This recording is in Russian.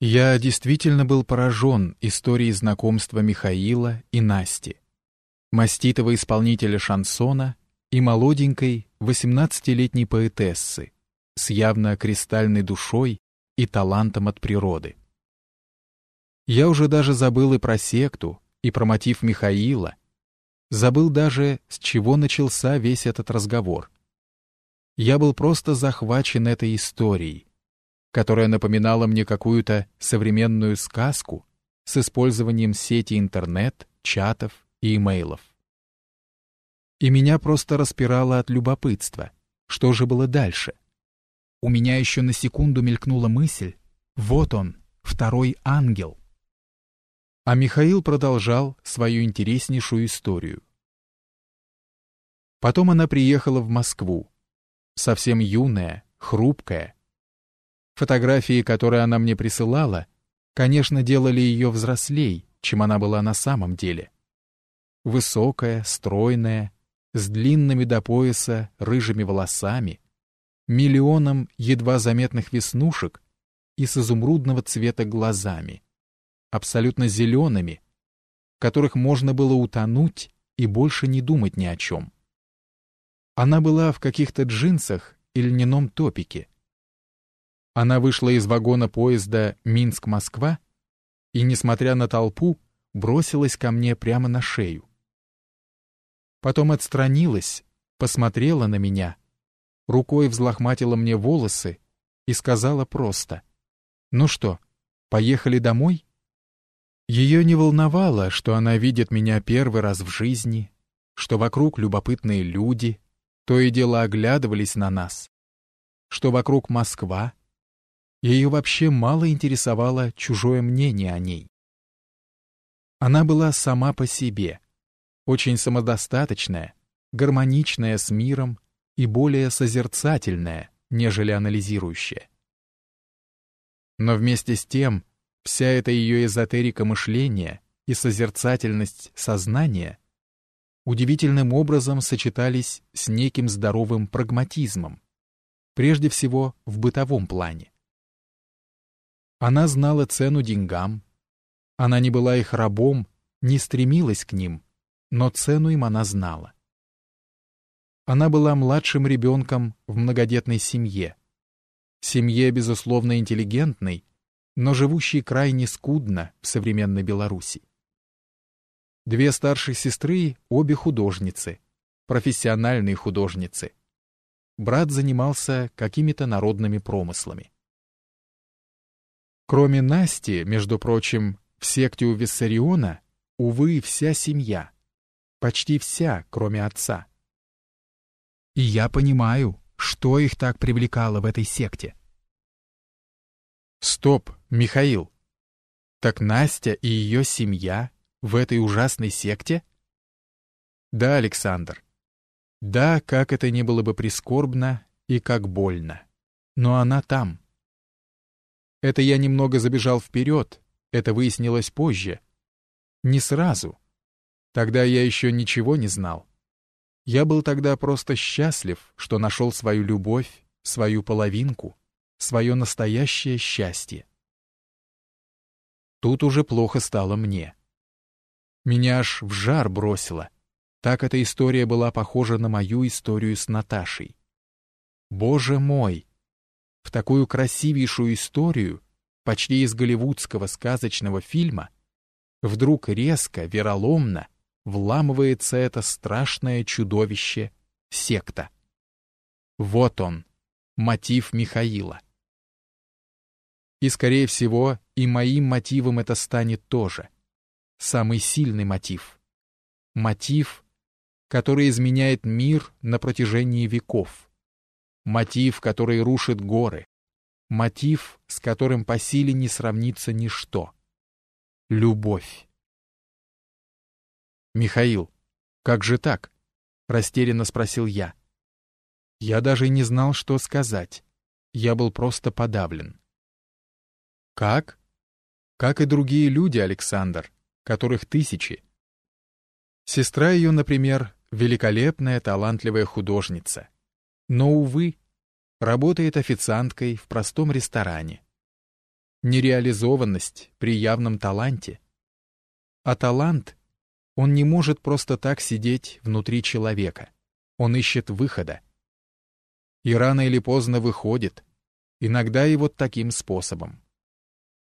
Я действительно был поражен историей знакомства Михаила и Насти, маститого исполнителя шансона и молоденькой 18-летней поэтессы с явно кристальной душой и талантом от природы. Я уже даже забыл и про секту, и про мотив Михаила, забыл даже, с чего начался весь этот разговор. Я был просто захвачен этой историей, которая напоминала мне какую-то современную сказку с использованием сети интернет, чатов и имейлов. И меня просто распирало от любопытства. Что же было дальше? У меня еще на секунду мелькнула мысль, вот он, второй ангел. А Михаил продолжал свою интереснейшую историю. Потом она приехала в Москву, совсем юная, хрупкая. Фотографии, которые она мне присылала, конечно, делали ее взрослей, чем она была на самом деле. Высокая, стройная, с длинными до пояса рыжими волосами, миллионом едва заметных веснушек и с изумрудного цвета глазами, абсолютно зелеными, в которых можно было утонуть и больше не думать ни о чем. Она была в каких-то джинсах и льняном топике. Она вышла из вагона поезда Минск-Москва и, несмотря на толпу, бросилась ко мне прямо на шею. Потом отстранилась, посмотрела на меня, рукой взлохматила мне волосы и сказала просто «Ну что, поехали домой?» Ее не волновало, что она видит меня первый раз в жизни, что вокруг любопытные люди — то и дело оглядывались на нас, что вокруг Москва, ее вообще мало интересовало чужое мнение о ней. Она была сама по себе, очень самодостаточная, гармоничная с миром и более созерцательная, нежели анализирующая. Но вместе с тем, вся эта ее эзотерика мышления и созерцательность сознания — удивительным образом сочетались с неким здоровым прагматизмом, прежде всего в бытовом плане. Она знала цену деньгам, она не была их рабом, не стремилась к ним, но цену им она знала. Она была младшим ребенком в многодетной семье, семье, безусловно, интеллигентной, но живущей крайне скудно в современной Беларуси. Две старших сестры, обе художницы, профессиональные художницы. Брат занимался какими-то народными промыслами. Кроме Насти, между прочим, в секте у Виссариона, увы, вся семья. Почти вся, кроме отца. И я понимаю, что их так привлекало в этой секте. Стоп, Михаил. Так Настя и ее семья в этой ужасной секте? Да, Александр. Да, как это ни было бы прискорбно и как больно. Но она там. Это я немного забежал вперед, это выяснилось позже. Не сразу. Тогда я еще ничего не знал. Я был тогда просто счастлив, что нашел свою любовь, свою половинку, свое настоящее счастье. Тут уже плохо стало мне. Меня аж в жар бросило. Так эта история была похожа на мою историю с Наташей. Боже мой! В такую красивейшую историю, почти из голливудского сказочного фильма, вдруг резко, вероломно вламывается это страшное чудовище — секта. Вот он, мотив Михаила. И, скорее всего, и моим мотивом это станет тоже — самый сильный мотив. Мотив, который изменяет мир на протяжении веков. Мотив, который рушит горы. Мотив, с которым по силе не сравнится ничто. Любовь. «Михаил, как же так?» — растерянно спросил я. Я даже не знал, что сказать. Я был просто подавлен. «Как?» «Как и другие люди, Александр которых тысячи. Сестра ее, например, великолепная, талантливая художница. Но, увы, работает официанткой в простом ресторане. нереализованность при явном таланте. А талант, он не может просто так сидеть внутри человека. Он ищет выхода. И рано или поздно выходит, иногда и вот таким способом.